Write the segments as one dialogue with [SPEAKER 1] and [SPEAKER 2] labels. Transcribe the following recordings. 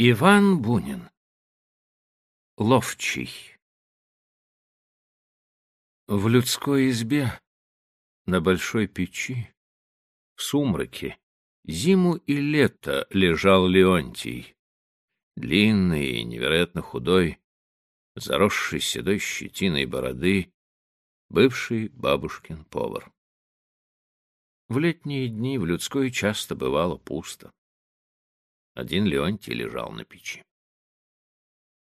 [SPEAKER 1] Иван Бунин. Ловчий. В людской избе, на большой печи, в сумраке, зиму и лето лежал Леонтий, длинный и невероятно худой, заросший седой щетиной бороды, бывший бабушкин повар. В летние дни в людской часто бывало пусто. Один Леонтий лежал на печи.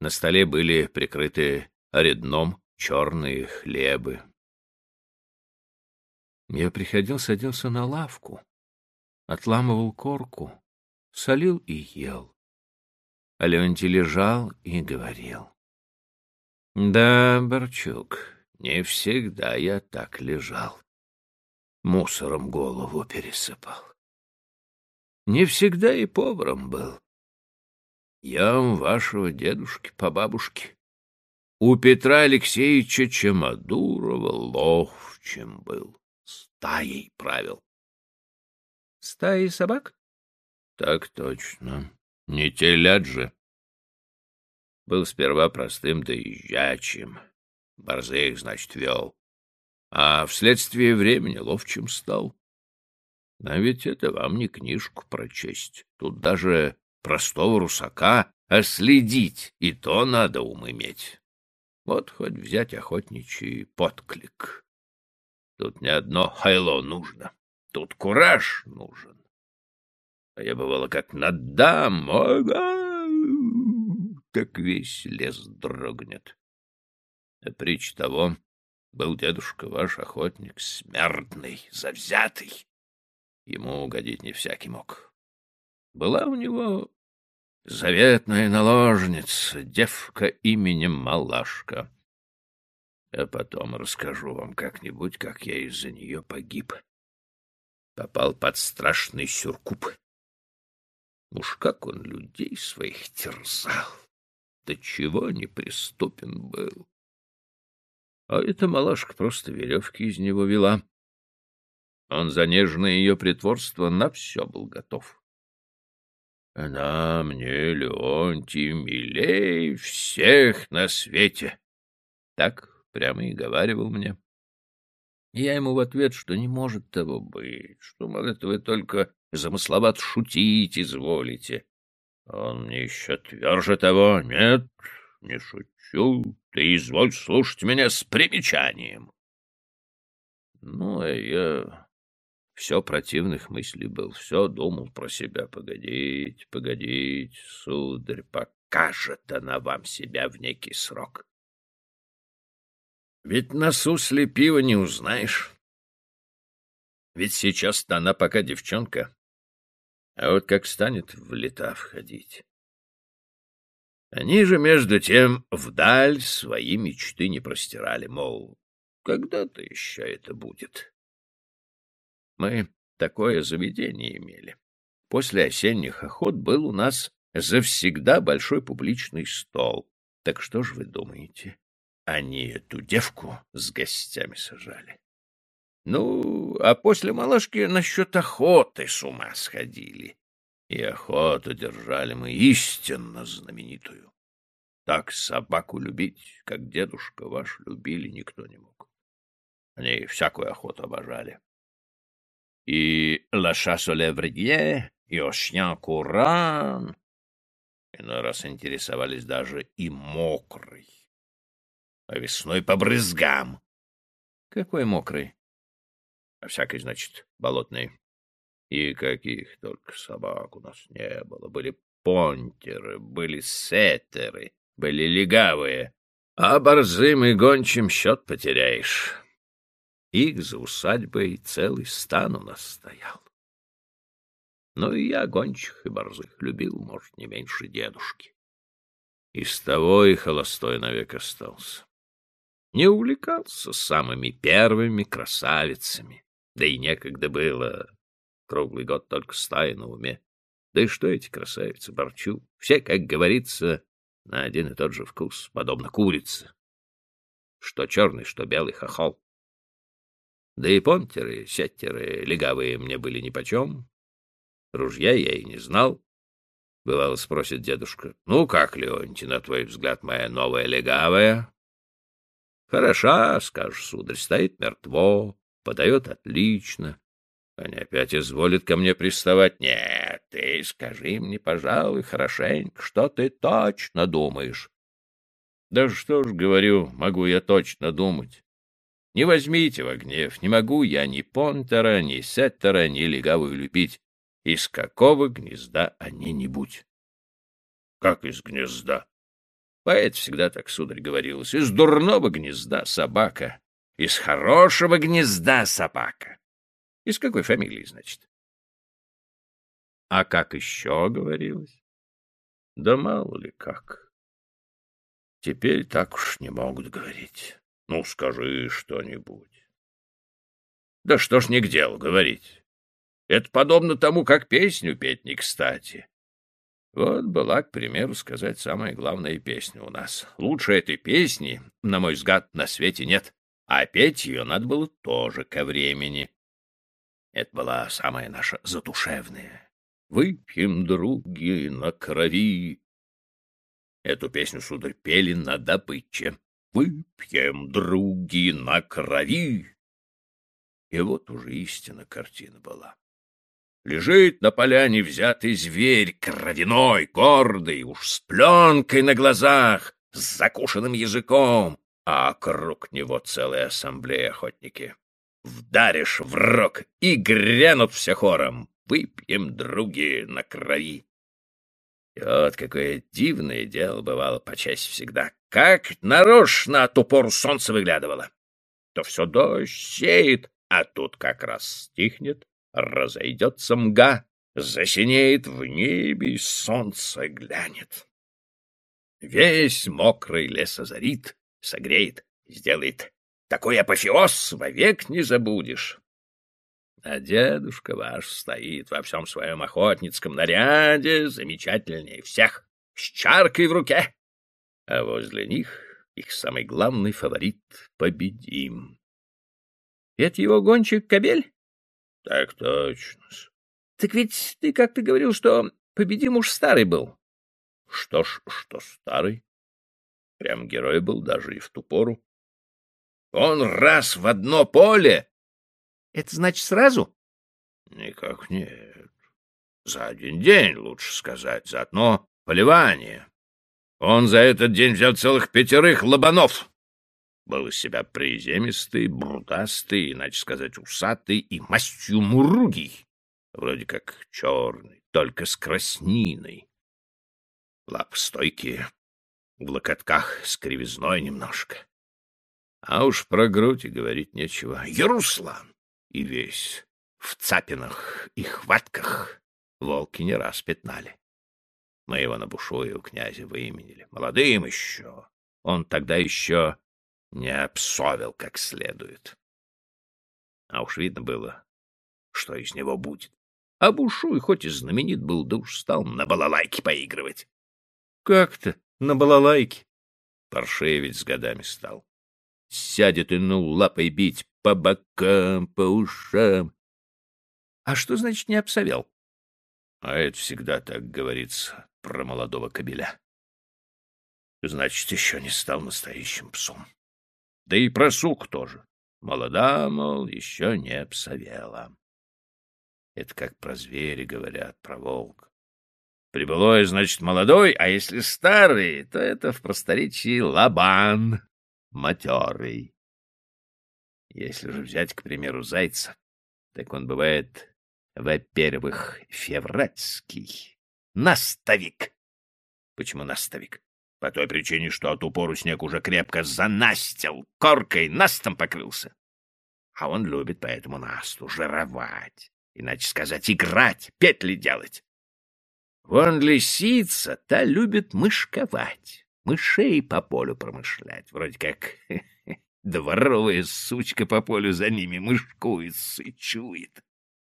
[SPEAKER 1] На столе были прикрыты редном черные хлебы. Я приходил, садился на лавку, отламывал корку, солил и ел. А Леонтий лежал и говорил. Да, Борчук, не всегда я так лежал. Мусором голову пересыпал. Не всегда и поваром был. Я вашего дедушки по бабушке. У Петра Алексеевича Чемодурова ловчим был, стаей правил. Стаей собак? Так точно. Не телят же. Был сперва простым доезжачим. Борзых, значит, вел. А вследствие времени ловчим стал. А ведь это вам не книжку прочесть. Тут даже простого русака оследить, и то надо ум иметь. Вот хоть взять охотничий подклик. Тут не одно хайло нужно, тут кураж нужен. А я бывало как надам, ага, так весь лес дрогнет. А притч того, был дедушка ваш охотник смертный, завзятый. Ему угодить не всякий мог. Была у него заветная наложница, девка именем Малашка. А потом расскажу вам как-нибудь, как я из-за нее погиб. Попал под страшный сюркуп. Уж как он людей своих терзал, до чего неприступен был. А эта малашка просто веревки из него вела. Он за нежное ее притворство на все был готов. Она мне, Леонтий, милей всех на свете. Так прямо и говаривал мне. Я ему в ответ, что не может того быть, что, может, вы только замысловат шутить изволите. Он мне еще тверже того. Нет, не шучу, ты изволь слушать меня с примечанием. Ну, а я все противных мыслей был, все думал про себя. Погодите, погодите, сударь, покажет она вам себя в некий срок. Ведь на сусле не узнаешь. Ведь сейчас-то она пока девчонка, а вот как станет в лета входить. Они же, между тем, вдаль свои мечты не простирали, мол, когда-то еще это будет. Мы такое заведение имели. После осенних охот был у нас завсегда большой публичный стол. Так что ж вы думаете? Они эту девку с гостями сажали. Ну, а после малышки насчет охоты с ума сходили. И охоту держали мы истинно знаменитую. Так собаку любить, как дедушка ваш любили, никто не мог. Они всякую охоту обожали и «La chasse au lèvrier», и «Au chien courant». Иной раз интересовались даже и мокрый, а весной по брызгам. Какой мокрый? А всякой, значит, болотный. И каких только собак у нас не было. Были понтеры, были сеттеры, были легавые. А борзым и гончим счет потеряешь. Их за усадьбой целый стан у нас стоял. Но и я гончих и борзых любил, может, не меньше дедушки. И с того и холостой навек остался. Не увлекался самыми первыми красавицами, да и некогда было. Круглый год только стая на уме. Да и что эти красавицы, борчу, все, как говорится, на один и тот же вкус, подобно курице. Что черный, что белый хохол. Да и понтеры, сеттеры, легавые мне были нипочем. Ружья я и не знал. — бывало спросит дедушка. — Ну как, Леонтий, на твой взгляд, моя новая легавая? — Хороша, — скажешь, сударь, стоит мертво, подает отлично. Они опять изволят ко мне приставать. Нет, ты скажи мне, пожалуй, хорошенько, что ты точно думаешь. Да что ж, говорю, могу я точно думать. Не возьмите во гнев, не могу я ни Понтера, ни Сеттера, ни Легавую любить. Из какого гнезда они не будь. Как из гнезда? Поэт всегда так, сударь, говорилось. Из дурного гнезда собака, из хорошего гнезда собака. Из какой фамилии, значит? А как еще говорилось? Да мало ли как. Теперь так уж не могут говорить. Ну, скажи что-нибудь. Да что ж не к делу говорить. Это подобно тому, как песню петь не кстати. Вот была, к примеру, сказать, самая главная песня у нас. Лучше этой песни, на мой взгляд, на свете нет. А петь ее надо было тоже ко времени. Это была самая наша задушевная. «Выпьем, други, на крови». Эту песню, сударь, пели на добыче. «Выпьем, други, на крови». И вот уже истинно картина была. Лежит на поляне взятый зверь, кровяной, гордый, уж с пленкой на глазах, с закушенным языком, а вокруг него целая ассамблея охотники. Вдаришь в рог, и грянут все хором. Выпьем, други, на крови. И вот какое дивное дело бывало почаще всегда. Как нарочно от упору солнце выглядывало. То все дождь сеет, а тут как раз стихнет, разойдется мга, засинеет в небе, солнце глянет. Весь мокрый лес озарит, согреет, сделает такой апофеоз вовек не забудешь. А дедушка ваш стоит во всем своем охотницком наряде, замечательнее всех, с чаркой в руке. А возле них их самый главный фаворит — победим. Это его гонщик Кобель? Так точно. Так ведь ты как-то говорил, что победим уж старый был. Что ж, что старый. Прям герой был даже и в ту пору. Он раз в одно поле. Это значит сразу? Никак нет. За один день, лучше сказать, за одно поливание. Он за этот день взял целых пятерых лобанов. Был из себя приземистый, брутастый, иначе сказать, усатый и мастью муругий. Вроде как черный, только с красниной. Лап стойкие, в локотках с кривизной немножко. А уж про грудь и говорить нечего. Яруслан! И весь в цапинах и хватках волки не раз пятнали. Мы его на бушуе у князя выименили. Молодым еще. Он тогда еще не обсовил как следует. А уж видно было, что из него будет. А Бушуй, хоть и знаменит был, да уж стал на балалайке поигрывать. — Как-то на балалайке? Паршивец с годами стал сядет и ну лапой бить по бокам, по ушам. А что значит не обсовел? А это всегда так говорится про молодого кобеля. Значит, еще не стал настоящим псом. Да и про сук тоже. Молода, мол, еще не обсовела. Это как про звери говорят, про волк. Прибылой, значит, молодой, а если старый, то это в просторечии лабан матерый. Если же взять, к примеру, зайца, так он бывает, во-первых, февральский, наставик. Почему наставик? По той причине, что от упору снег уже крепко занастил, коркой настом покрылся. А он любит поэтому насту жировать, иначе сказать, играть, петли делать. Вон лисица, та любит мышковать мышей по полю промышлять. Вроде как дворовая сучка по полю за ними мышкует, сычует.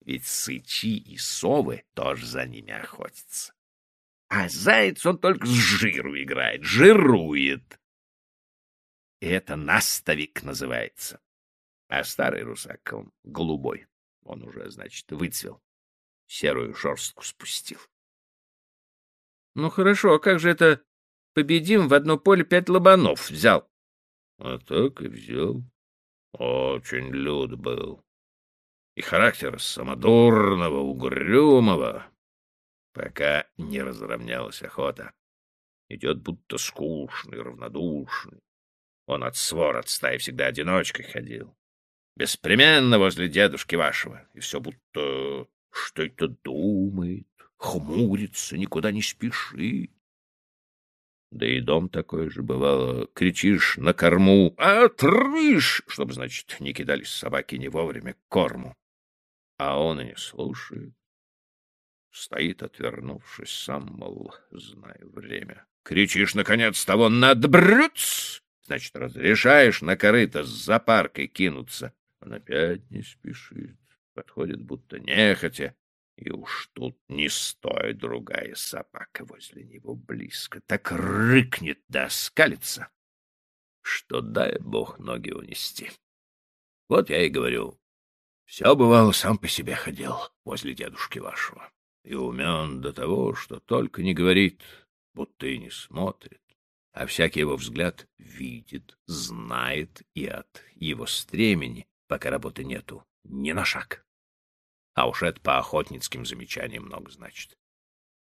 [SPEAKER 1] Ведь сычи и совы тоже за ними охотятся. А заяц он только с жиру играет, жирует. это наставик называется. А старый русак, он голубой. Он уже, значит, выцвел. Серую шерстку спустил. Ну хорошо, а как же это победим в одно поле пять лобанов взял?
[SPEAKER 2] А так и взял. Очень люд был. И характер самодурного, угрюмого, пока не разровнялась охота. Идет будто скучный, равнодушный. Он от свор от стаи всегда одиночкой ходил. Беспременно возле дедушки вашего. И все будто что это думает, хмурится, никуда не спешит. Да и дом такой же, бывало, кричишь на корму «Отрыж!», чтобы, значит, не кидались собаки не вовремя к корму. А он и не слушает. Стоит, отвернувшись, сам, мол, знаю время. Кричишь, наконец, того «Надбрюц!», значит, разрешаешь на корыто с запаркой кинуться. Он опять не спешит, подходит будто нехотя, и уж тут не стоит другая собака возле него близко. Так рыкнет да скалится, что дай бог ноги унести. Вот я и говорю, все бывало сам по себе ходил возле дедушки вашего. И умен до того, что только не говорит, будто и не смотрит, а всякий его взгляд видит, знает и от его стремени, пока работы нету, ни на шаг. А уж это по охотницким замечаниям много значит.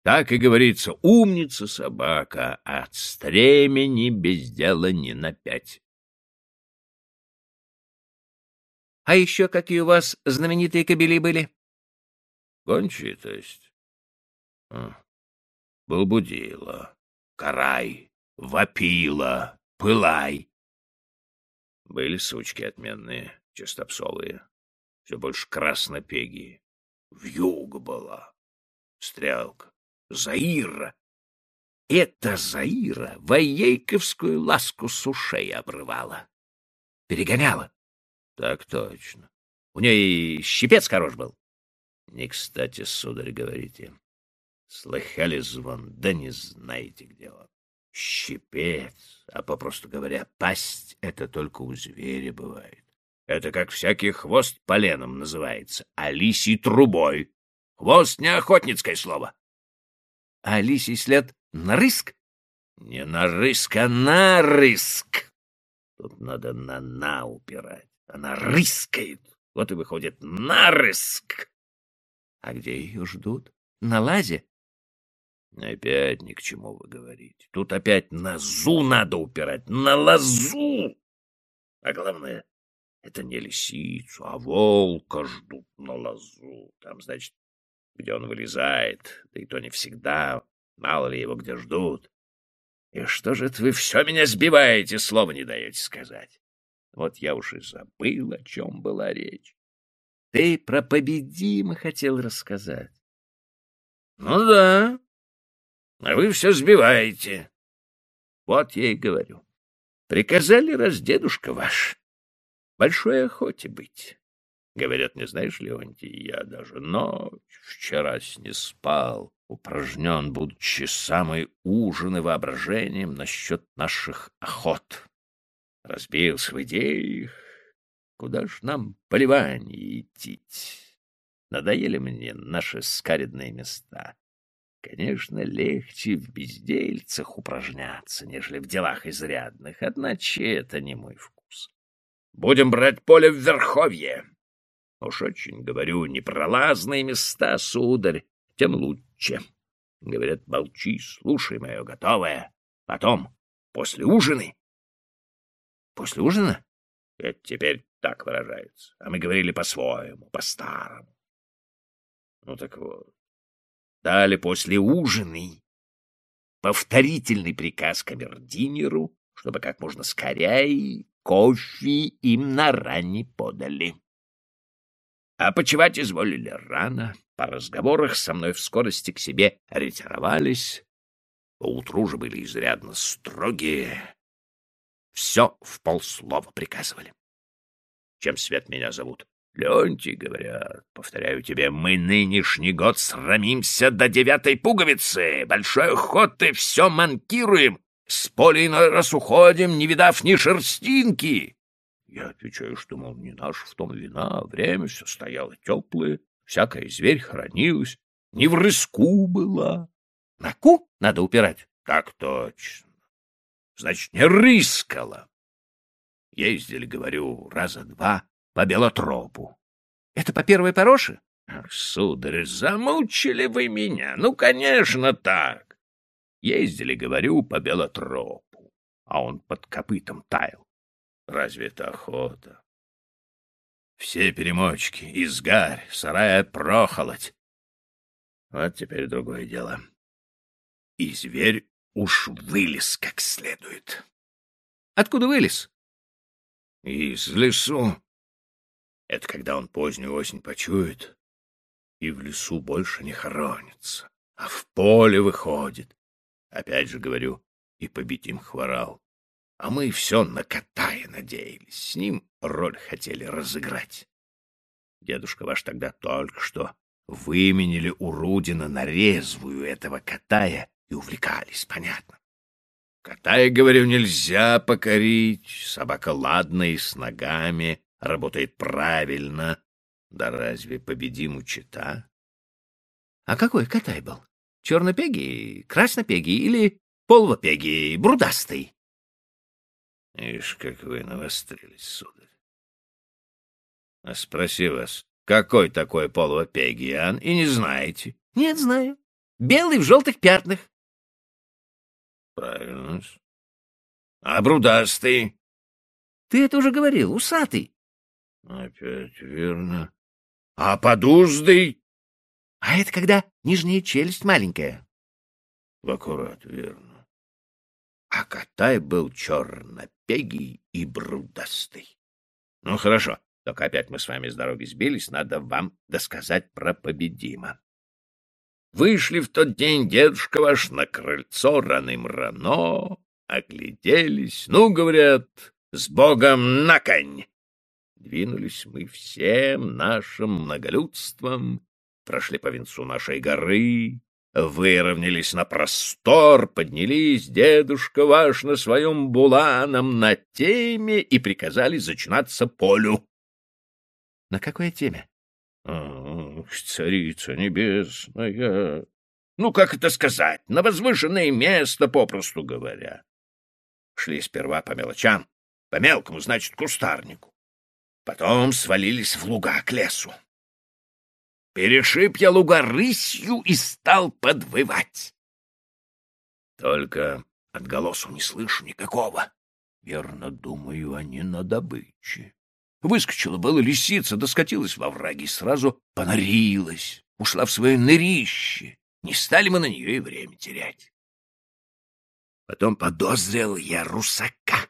[SPEAKER 2] Так и говорится, умница собака, от стремени без дела не на пять.
[SPEAKER 1] — А еще какие у вас знаменитые кобели были?
[SPEAKER 2] — Гончие, то есть? А, был будила, карай, вопила, пылай. Были сучки отменные, чистопсовые все больше краснопеги. Вьюга была, стрелка, Заира. Эта Заира воейковскую ласку с ушей обрывала. Перегоняла. Так точно. У ней щипец хорош был. Не кстати, сударь, говорите. Слыхали звон, да не знаете, где он. Щипец, а попросту говоря, пасть — это только у зверя бывает. Это как всякий хвост поленом называется, а лисий трубой. Хвост не охотницкое слово.
[SPEAKER 1] А лисий след на рыск?
[SPEAKER 2] Не на рыск, а на рыск. Тут надо на «на» упирать. Она рыскает. Вот и выходит на рыск.
[SPEAKER 1] А где ее ждут? На лазе?
[SPEAKER 2] Опять ни к чему вы говорите. Тут опять на «зу» надо упирать, на лазу. А главное, это не лисицу, а волка ждут на лазу. Там, значит, где он вылезает, да и то не всегда, мало ли его где ждут. И что же это вы все меня сбиваете, слова не даете сказать? Вот я уж и забыл, о чем была речь.
[SPEAKER 1] Ты про победима хотел рассказать.
[SPEAKER 2] Ну да, а вы все сбиваете. Вот я и говорю. Приказали раз дедушка ваш большой охоте быть. Говорят, не знаешь, Леонтий, я даже ночь вчера не спал, упражнен, будучи самый ужин и воображением насчет наших охот. Разбился в идеях, куда ж нам поливание идти. Надоели мне наши скаридные места. Конечно, легче в бездельцах упражняться, нежели в делах изрядных, одначе это не мой вкус. Будем брать поле в Верховье. Уж очень, говорю, непролазные места, сударь, тем лучше. Говорят, молчи, слушай мое готовое. Потом, после ужины. После ужина? Это теперь так выражается. А мы говорили по-своему, по-старому. Ну так вот. Дали после ужины повторительный приказ камердинеру, чтобы как можно скорее кофе им на ране подали. А почевать изволили рано, по разговорах со мной в скорости к себе ретировались. Поутру же были изрядно строгие. Все в полслова приказывали. Чем свет меня зовут? Леонтий, говорят, повторяю тебе, мы нынешний год срамимся до девятой пуговицы, большой охоты все манкируем, с поля иной раз уходим, не видав ни шерстинки. Я отвечаю, что, мол, не наш в том вина, время все стояло теплое, всякая зверь хранилась, не в рыску была. На ку надо упирать? Так точно. Значит, не рыскала. Ездили, говорю, раза два по Белотропу. Это по первой пороше? Ах, сударь, замучили вы меня. Ну, конечно, так. Ездили, говорю, по Белотропу, а он под копытом таял. Разве это охота? Все перемочки, изгарь, сарая прохолодь. Вот теперь другое дело. И зверь уж вылез как следует. Откуда вылез? Из лесу. Это когда он позднюю осень почует, и в лесу больше не хоронится, а в поле выходит. Опять же говорю, и победим хворал. А мы все на Катая надеялись, с ним роль хотели разыграть. Дедушка ваш тогда только что выменили у Рудина на резвую этого Катая и увлекались, понятно. Катая, говорю, нельзя покорить, собака ладная и с ногами, работает правильно. Да разве победим у чита? А какой Катай был? Чернопегий, краснопегий или полвопегий, брудастый? Ишь, как вы навострились, сударь. А спроси вас, какой такой полвопегиан, и не знаете? Нет, знаю. Белый в желтых пятнах. Правильно. А брудастый? Ты это уже говорил, усатый. Опять верно. А подуздый? А это когда нижняя челюсть маленькая. Аккурат, верно. А Катай был чернопегий и брудастый. Ну, хорошо, только опять мы с вами с дороги сбились, надо вам досказать про победима. Вышли в тот день дедушка ваш на крыльцо раным-рано, огляделись, ну, говорят, с Богом на конь. Двинулись мы всем нашим многолюдством, прошли по венцу нашей горы, выровнялись на простор, поднялись дедушка ваш на своем буланом на теме и приказали зачинаться полю. — На какой теме? Ах, царица небесная! Ну, как это сказать? На возвышенное место, попросту говоря. Шли сперва по мелочам, по мелкому, значит, кустарнику. Потом свалились в луга к лесу. Перешиб я луга рысью и стал подвывать. Только от голосу не слышу никакого. Верно, думаю, они на добыче. Выскочила была лисица, доскатилась во враги и сразу понарилась, ушла в свое нырище. Не стали мы на нее и время терять. Потом подозрил я русака.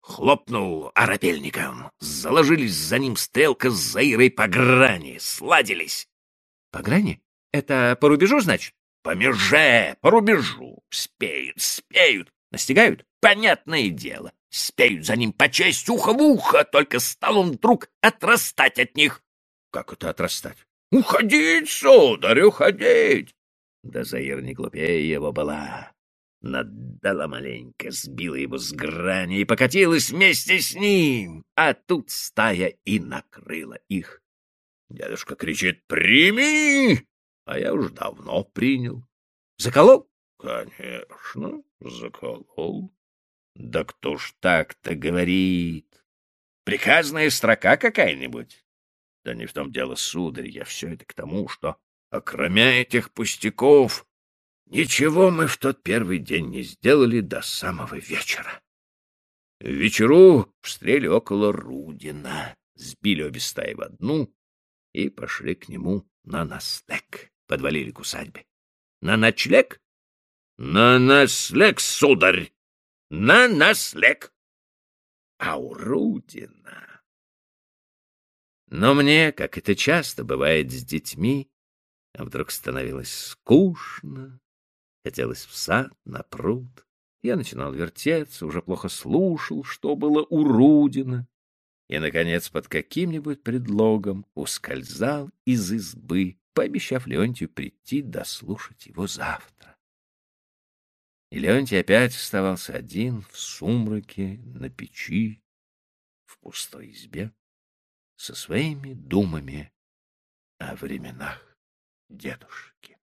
[SPEAKER 2] Хлопнул арапельником. Заложились за ним стрелка с Заирой по грани. Сладились. По грани? Это по рубежу, значит? По меже, по рубежу. Спеют, спеют. Настигают? Понятное дело. Спеют за ним по честь ухо в ухо, только стал он вдруг отрастать от них. Как это отрастать? Уходить, сударь, уходить! Да Заир не глупее его была. Наддала маленько, сбила его с грани и покатилась вместе с ним, а тут стая и накрыла их. Дедушка кричит «Прими!» А я уж давно принял. Заколол? Конечно, заколол. Да кто ж так-то говорит? Приказная строка какая-нибудь? Да не в том дело, сударь, я все это к тому, что, окромя этих пустяков, ничего мы в тот первый день не сделали до самого вечера. В вечеру встрели около Рудина, сбили обе стаи в одну и пошли к нему на ночлег, подвалили к усадьбе. На ночлег? На ночлег, сударь! На наслег. А у Рудина... Но мне, как это часто бывает с детьми, вдруг становилось скучно, хотелось в сад, на пруд. Я начинал вертеться, уже плохо слушал, что было у Рудина, и, наконец, под каким-нибудь предлогом ускользал из избы, пообещав Леонтию прийти дослушать его завтра. И Леонтий опять оставался один в сумраке, на печи, в пустой избе, со своими думами о временах дедушки.